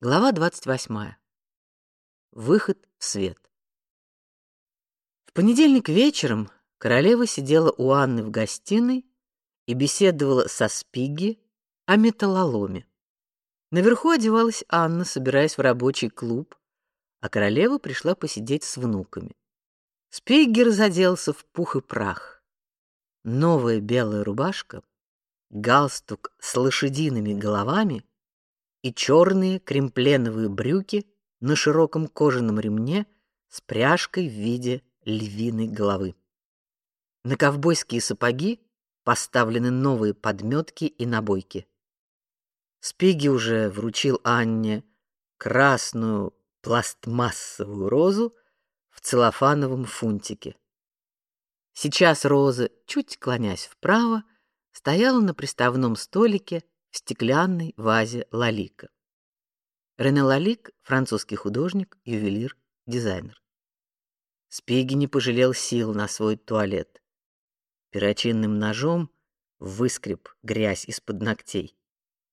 Глава 28. Выход в свет. В понедельник вечером королева сидела у Анны в гостиной и беседовала со Спиги о металлоломе. Наверху одевалась Анна, собираясь в рабочий клуб, а королева пришла посидеть с внуками. Спиги разоделся в пух и прах. Новая белая рубашка, галстук с лошадиными головами и черные кремпленовые брюки на широком кожаном ремне с пряжкой в виде львиной головы. На ковбойские сапоги поставлены новые подметки и набойки. Спиги уже вручил Анне красную пластмассовую розу в целлофановом фунтике. Сейчас роза, чуть клонясь вправо, стояла на приставном столике в стеклянной вазе Лалика. Рене Лалик французский художник, ювелир, дизайнер. Спиги не пожалел сил на свой туалет. Перочинным ножом выскреб грязь из-под ногтей.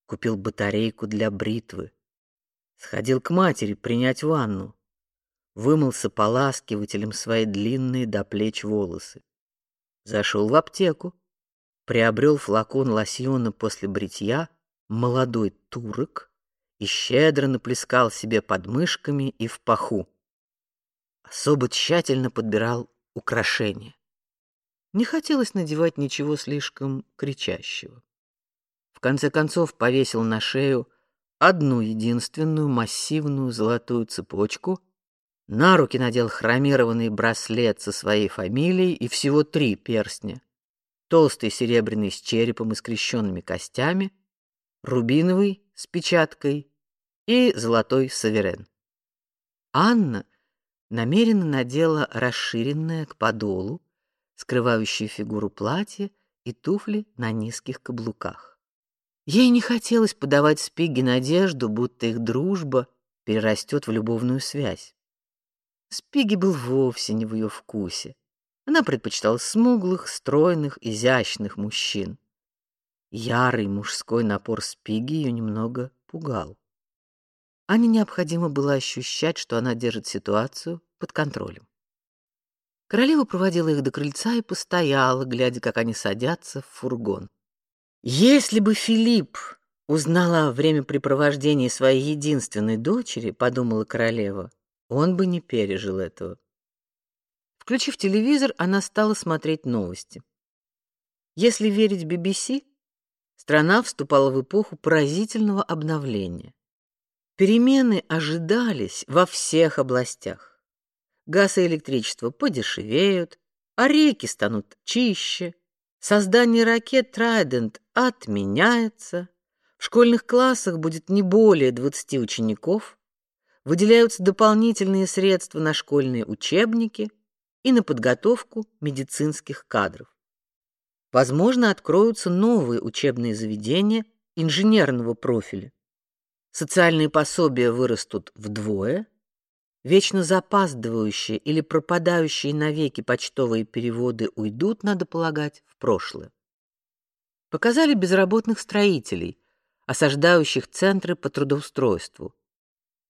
Купил батарейку для бритвы. Сходил к матери принять ванну. Вымылся поласкивателем свои длинные до плеч волосы. Зашел в аптеку приобрел флакон лосьона после бритья, молодой турок и щедро наплескал себе под мышками и в паху. Особо тщательно подбирал украшения. Не хотелось надевать ничего слишком кричащего. В конце концов повесил на шею одну единственную массивную золотую цепочку, на руки надел хромированный браслет со своей фамилией и всего три перстня толстый серебряный с черепом и скрещенными костями, рубиновый с печаткой и золотой саверен. Анна намеренно надела расширенное к подолу, скрывающее фигуру платье и туфли на низких каблуках. Ей не хотелось подавать Спиге надежду, будто их дружба перерастет в любовную связь. Спиги был вовсе не в ее вкусе. Она предпочитала смуглых, стройных, изящных мужчин. Ярый мужской напор Спиги ее немного пугал. Ане необходимо было ощущать, что она держит ситуацию под контролем. Королева проводила их до крыльца и постояла, глядя, как они садятся в фургон. Если бы Филипп узнала о времяпрепровождении своей единственной дочери, подумала королева, он бы не пережил этого. Включив телевизор, она стала смотреть новости. Если верить BBC, страна вступала в эпоху поразительного обновления. Перемены ожидались во всех областях. Газ и электричество подешевеют, а реки станут чище. Создание ракет Trident отменяется. В школьных классах будет не более 20 учеников. Выделяются дополнительные средства на школьные учебники – и на подготовку медицинских кадров. Возможно, откроются новые учебные заведения инженерного профиля. Социальные пособия вырастут вдвое, вечно запаздывающие или пропадающие навеки почтовые переводы уйдут, надо полагать, в прошлое. Показали безработных строителей, осаждающих центры по трудоустройству.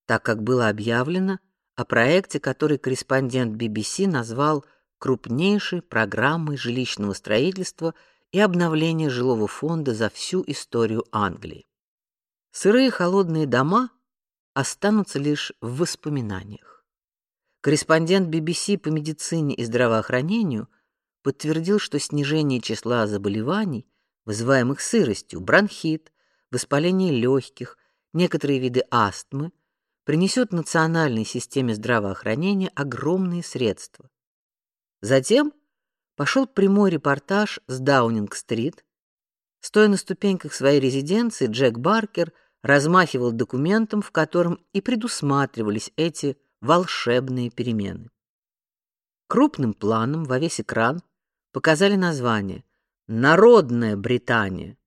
Так как было объявлено, о проекте, который корреспондент BBC назвал крупнейшей программой жилищного строительства и обновления жилого фонда за всю историю Англии. Сырые холодные дома останутся лишь в воспоминаниях. Корреспондент BBC по медицине и здравоохранению подтвердил, что снижение числа заболеваний, вызываемых сыростью, бронхит, воспаление легких, некоторые виды астмы – принесет национальной системе здравоохранения огромные средства. Затем пошел прямой репортаж с Даунинг-стрит. Стоя на ступеньках своей резиденции, Джек Баркер размахивал документом, в котором и предусматривались эти волшебные перемены. Крупным планом во весь экран показали название «Народная Британия»,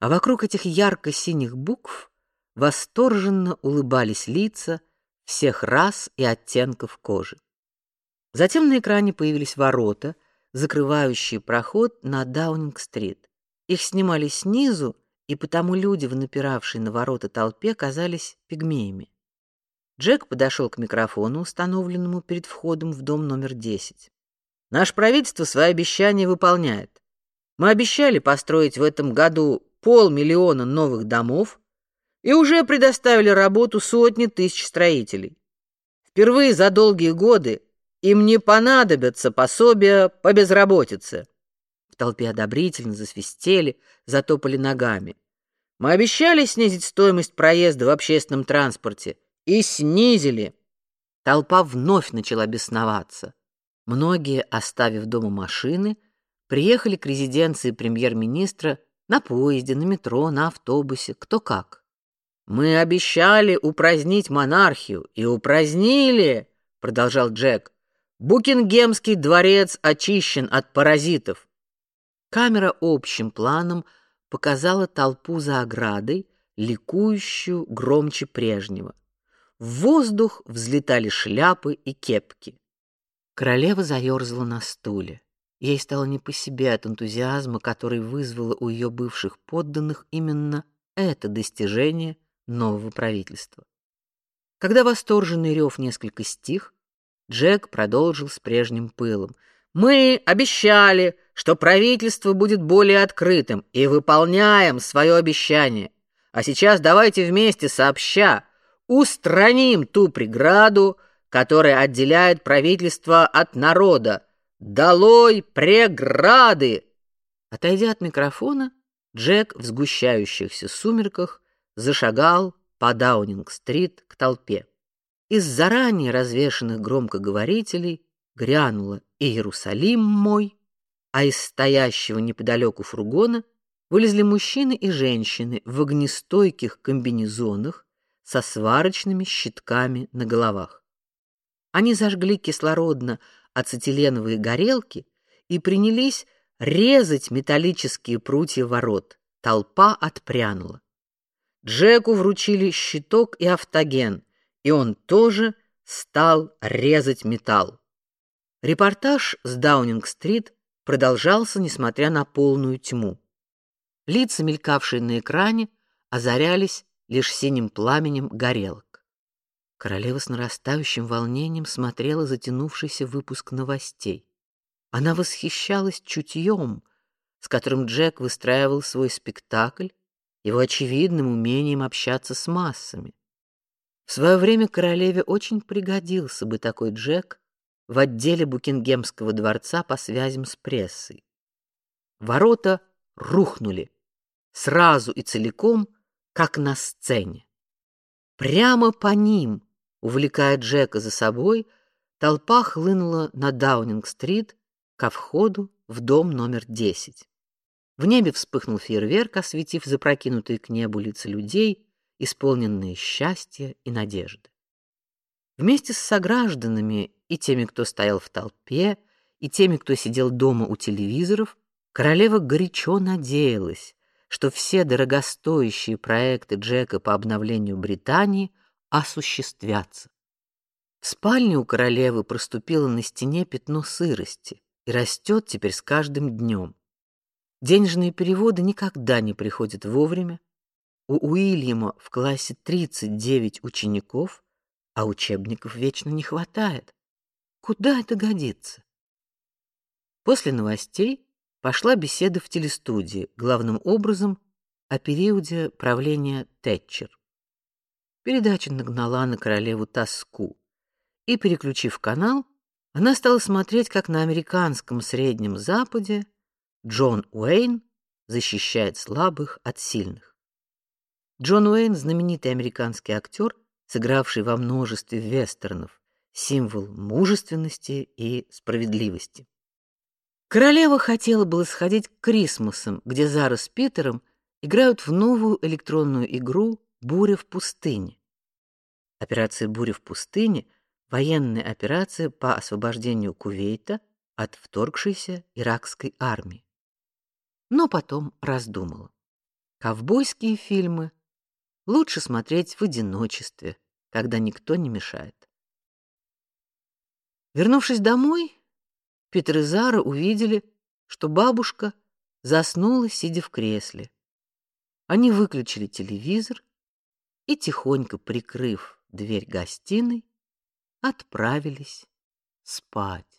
а вокруг этих ярко-синих букв восторженно улыбались лица всех рас и оттенков кожи. Затем на экране появились ворота, закрывающие проход на Даунинг-стрит. Их снимали снизу и потому люди, в напиравшей на ворота толпе, казались пигмеями. Джек подошел к микрофону, установленному перед входом в дом номер 10. Наше правительство свои обещания выполняет. Мы обещали построить в этом году полмиллиона новых домов и уже предоставили работу сотни тысяч строителей. Впервые за долгие годы им не понадобятся пособия по безработице. В толпе одобрительно засвистели, затопали ногами. Мы обещали снизить стоимость проезда в общественном транспорте и снизили. Толпа вновь начала бесноваться. Многие, оставив дома машины, приехали к резиденции премьер-министра на поезде, на метро, на автобусе, кто как. Мы обещали упразднить монархию и упразднили, продолжал Джек. Букингемский дворец очищен от паразитов. Камера общим планом показала толпу за оградой, ликующую громче прежнего. В воздух взлетали шляпы и кепки. Королева заерзала на стуле. Ей стало не по себе от энтузиазма, который вызвало у ее бывших подданных именно это достижение нового правительства. Когда восторженный рев несколько стих, Джек продолжил с прежним пылом: "Мы обещали, что правительство будет более открытым, и выполняем свое обещание. А сейчас давайте вместе сообща устраним ту преграду, которая отделяет правительство от народа. Долой преграды!" Отойдя от микрофона, Джек в сгущающихся сумерках зашагал по Даунинг-стрит к толпе. Из заранее развешанных громкоговорителей грянуло «Иерусалим мой», а из стоящего неподалеку фургона вылезли мужчины и женщины в огнестойких комбинезонах со сварочными щитками на головах. Они зажгли кислородно-ацетиленовые горелки и принялись резать металлические прутья ворот. Толпа отпрянула. Джеку вручили щиток и автоген, и он тоже стал резать металл. Репортаж с Даунинг-стрит продолжался, несмотря на полную тьму. Лица, мелькавшие на экране, озарялись лишь синим пламенем горелок. Королева с нарастающим волнением смотрела затянувшийся выпуск новостей. Она восхищалась чутьем, с которым Джек выстраивал свой спектакль его очевидным умением общаться с массами. В свое время королеве очень пригодился бы такой Джек в отделе Букингемского дворца по связям с прессой. Ворота рухнули сразу и целиком, как на сцене. Прямо по ним, увлекая Джека за собой, толпа хлынула на Даунинг-стрит ко входу в дом номер 10. В небе вспыхнул фейерверк, осветив запрокинутые к небу лица людей, исполненные счастья и надежды. Вместе с согражданами и теми, кто стоял в толпе, и теми, кто сидел дома у телевизоров, королева горячо надеялась, что все дорогостоящие проекты Джека по обновлению Британии осуществятся. В спальне у королевы проступило на стене пятно сырости и растет теперь с каждым днем. Денежные переводы никогда не приходят вовремя. У Уильяма в классе 39 учеников, а учебников вечно не хватает. Куда это годится? После новостей пошла беседа в телестудии, главным образом о периоде правления Тэтчер. Передача нагнала на королеву тоску, и переключив канал, она стала смотреть, как на американском Среднем Западе Джон Уэйн защищает слабых от сильных. Джон Уэйн знаменитый американский актер, сыгравший во множестве вестернов, символ мужественности и справедливости. Королева хотела было сходить к Крисмусам, где Зара с Питером играют в новую электронную игру Буря в пустыне. Операция Буря в пустыне военная операция по освобождению Кувейта от вторгшейся иракской армии но потом раздумала. Ковбойские фильмы лучше смотреть в одиночестве, когда никто не мешает. Вернувшись домой, Питер и Зара увидели, что бабушка заснула, сидя в кресле. Они выключили телевизор и тихонько прикрыв дверь гостиной, отправились спать.